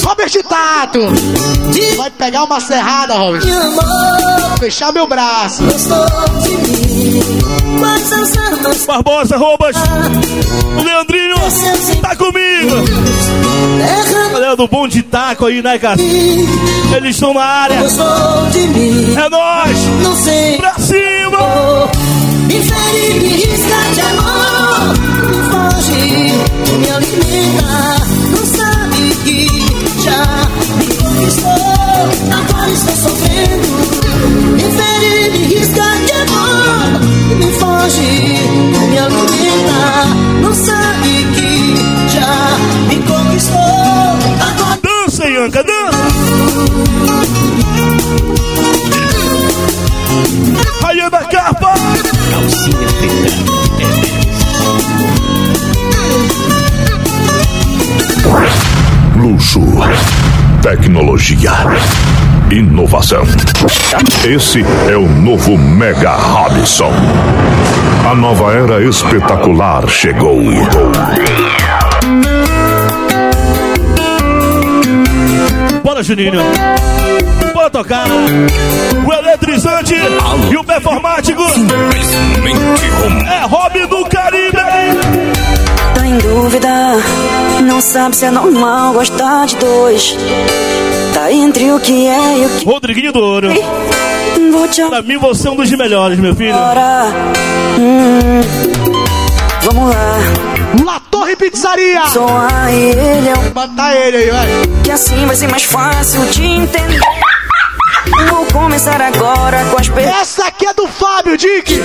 Robert Tato! Vai pegar uma serrada, Robert! Fechar meu braço! Gostou de mim. Quantos anos Barbosa, Robas. O Leandrinho tá comigo. Galera do Bom de Taco aí, né, cara? Eles estão na área. gostou de mim. É nóis. Não sei. Pra cima. Fere, me risca de amor. Me foge, me alimenta. Não sabe que já me conquistou. Agora estou sofrendo. Tecnologia, inovação. Esse é o novo Mega Robson. A nova era espetacular chegou. Bora, Juninho. Bora tocar. O eletrizante e o performático. É Hobby do Caribe. Tá em dúvida, não sabe se é normal gostar de dois. Tá entre o que é e o que Rodriguinho do Ouro. vou te Pra mim, você é um dos melhores, meu filho. agora. Hum, vamos lá. La Torre Pizzaria! Só a ele é um Bota ele aí, vai! que assim vai ser mais fácil de entender. Vou começar agora com as perguntas. Essa aqui é do Fábio Dick!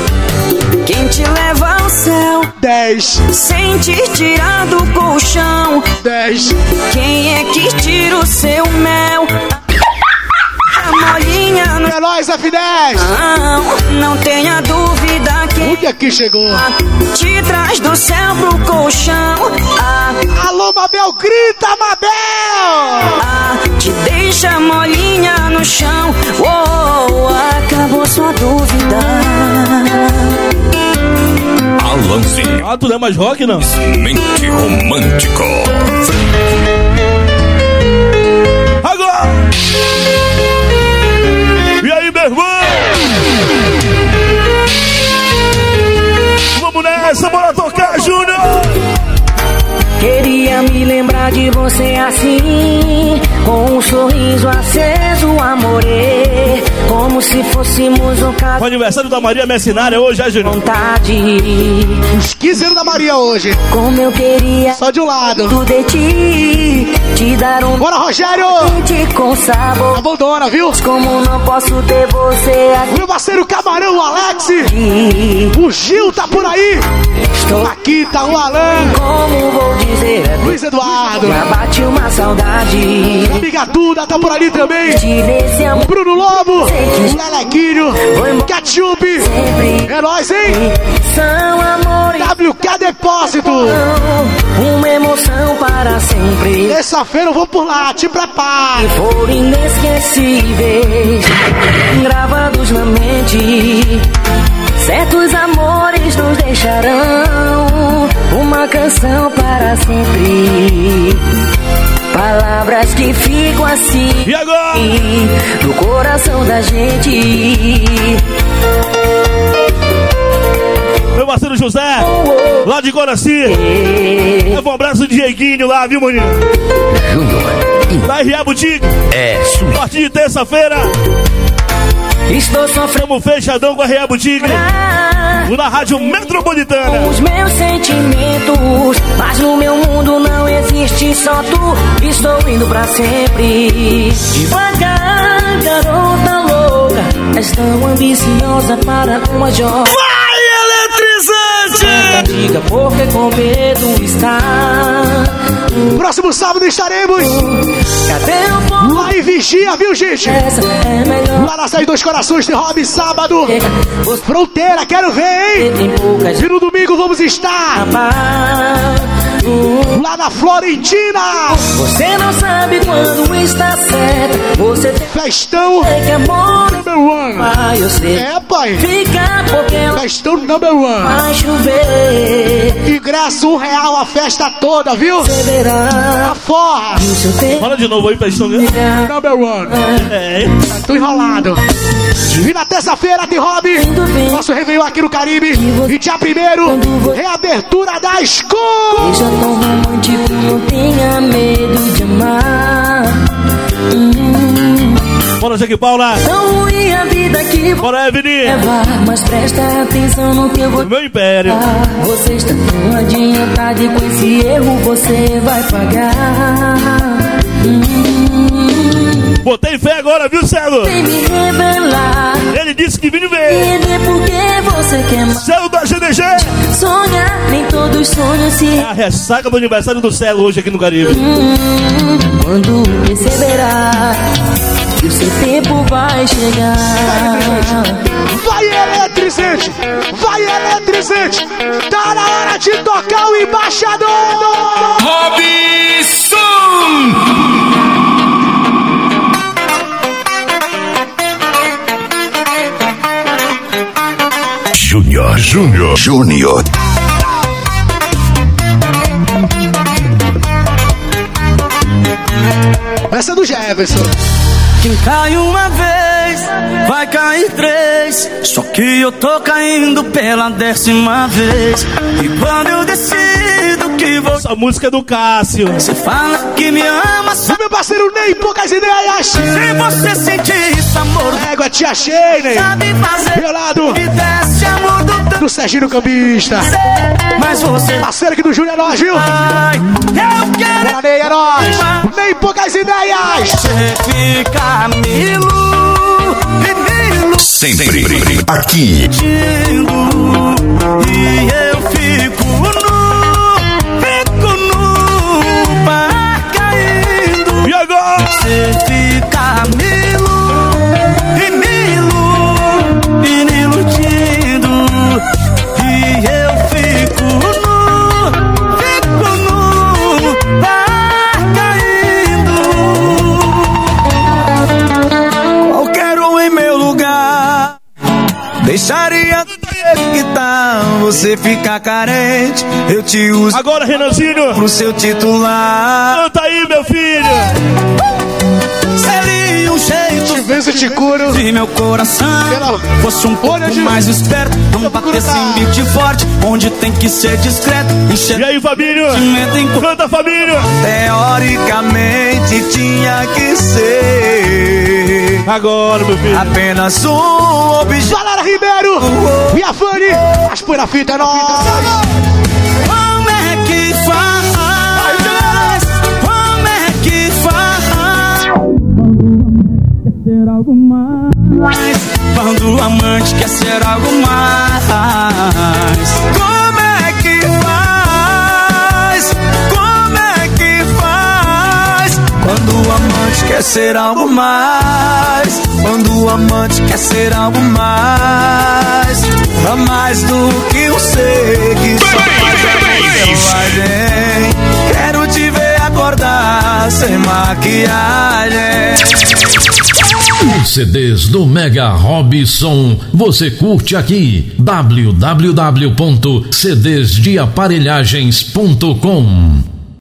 Quem te leva ao céu 10, sem te tirar do colchão? 10, Quem é que tira o seu mel? A molinha no é nóis, F10! Não, não tenha dúvida O que aqui chegou? te traz do céu pro colchão. Ah, Alô, Mabel, grita, Mabel! ah, te deixa molinha no chão. Oh, acabou sua dúvida. Alanzinho. Ah, tu não é mais rock, não? Mente romântico. Você assim, se fôssemos um O casal aniversário da Maria Mercenária hoje, é, Júnior? vontade. Os 15 anos da Maria hoje. Como eu queria Só de um lado. tudo de ti, te dar um Bora, Rogério! com sabor. Abandona, viu? Como não posso ter você aqui. Meu parceiro Camarão, o Alex. O Gil tá por aí. Aqui tá o Alan. Como vou dizer? Luiz Eduardo. Já bate uma saudade. Amiga Duda tá por ali também. Bruno Lobo. Lelequinho. Ketchup. É nóis, hein? são amores. WK Depósito. Uma emoção para sempre. Terça-feira eu vou por lá, te prepare. Foram inesquecíveis, gravados na mente. Certos amores nos deixarão uma canção para sempre. Palavras que ficam assim E agora? no coração da gente. Meu parceiro José, lá de Coraci. Leva um abraço do Dieguinho lá, viu, maninho? Júnior. Da RA Boutique. É, A partir de terça-feira, Estou sofrendo estamos fechadão com a RA Boutique. Na Rádio Metropolitana. os meus sentimentos, mas no meu mundo não existe só tu. Estou indo pra sempre. Devagar, garota louca, és tão ambiciosa para uma jovem. Diga porque com medo está. Próximo sábado estaremos Cadê o lá em Vigia, viu, gente? É. Lá na Saída dos Corações de Hobby, sábado. Fronteira, quero ver, hein? E no domingo vamos estar paz. lá na Florentina. Você não sabe quando está certo. Você tem Festão que amor. number one. Pai, eu sei. É, pai. Fica porque Festão number one. vai chover. Ingresso um real a festa toda, viu? Você verá A forra. Fala de novo aí pra estão irá. Number one. É, Tô enrolado. E na terça-feira tem Hobby. Nosso Réveillon aqui no Caribe. E dia primeiro, reabertura da School. Seja tão romântico, não tenha medo de amar. Hum, bora, Jaque Paula. tão ruim a vida que Bora, Evelyn. Mas presta atenção no que eu vou Meu império. Você está tão adiantado e com esse erro você vai pagar. Hum, Botei fé agora, viu, Celo? Vem me revelar. Ele disse que vinha ver. Mais Celo da GDG. sonhar. Nem todos sonham se. É a ressaca do aniversário do Celo hoje aqui no Caribe. Hum, quando perceberá que o seu tempo vai chegar. Vai eletrizante. Vai eletrizante. Tá na hora de tocar o embaixador. Robson! Júnior, Júnior, Júnior. Essa é do Jefferson. Quem cai uma vez, vai cair três. Só que eu tô caindo pela décima vez. E quando eu decido que vou. Essa música é do Cássio. Você fala que me ama só. O meu parceiro Ney, poucas ideias. Se você sentir isso, amor, Égua, te achei, Ney. sabe fazer. Violado Me desce amor do do Serginho Cambista. Mas você Parceiro aqui do Júnior é nóis, viu? vai. Eu quero Bora, Ney, é nóis. Ney, poucas ideias. você ficar milo. E milo. Sempre aqui. E eu fico você ficar carente, eu te uso. Agora, Renanzinho. Pro seu titular. Canta aí, meu filho. Seria um jeito Te vejo e te curo. Se meu coração fosse um pouco mais esperto Não batesse mente forte Onde tem que ser discreto E aí, Fabinho? Canta, Fabinho. Teoricamente tinha que ser Agora, meu filho Apenas um objeto Galera Ribeiro e a Fanny. As põe na fita, é nóis. Como é que faz? Como é que faz? Quer ser algo mais Quando o amante quer ser algo mais quer ser algo mais. Quando o amante quer ser algo mais. A mais do que um ser que só faz a selvagem Quero te ver acordar sem maquiagem. Os CDs do Mega Robson você curte aqui. www.cdsdeaparelhagens.com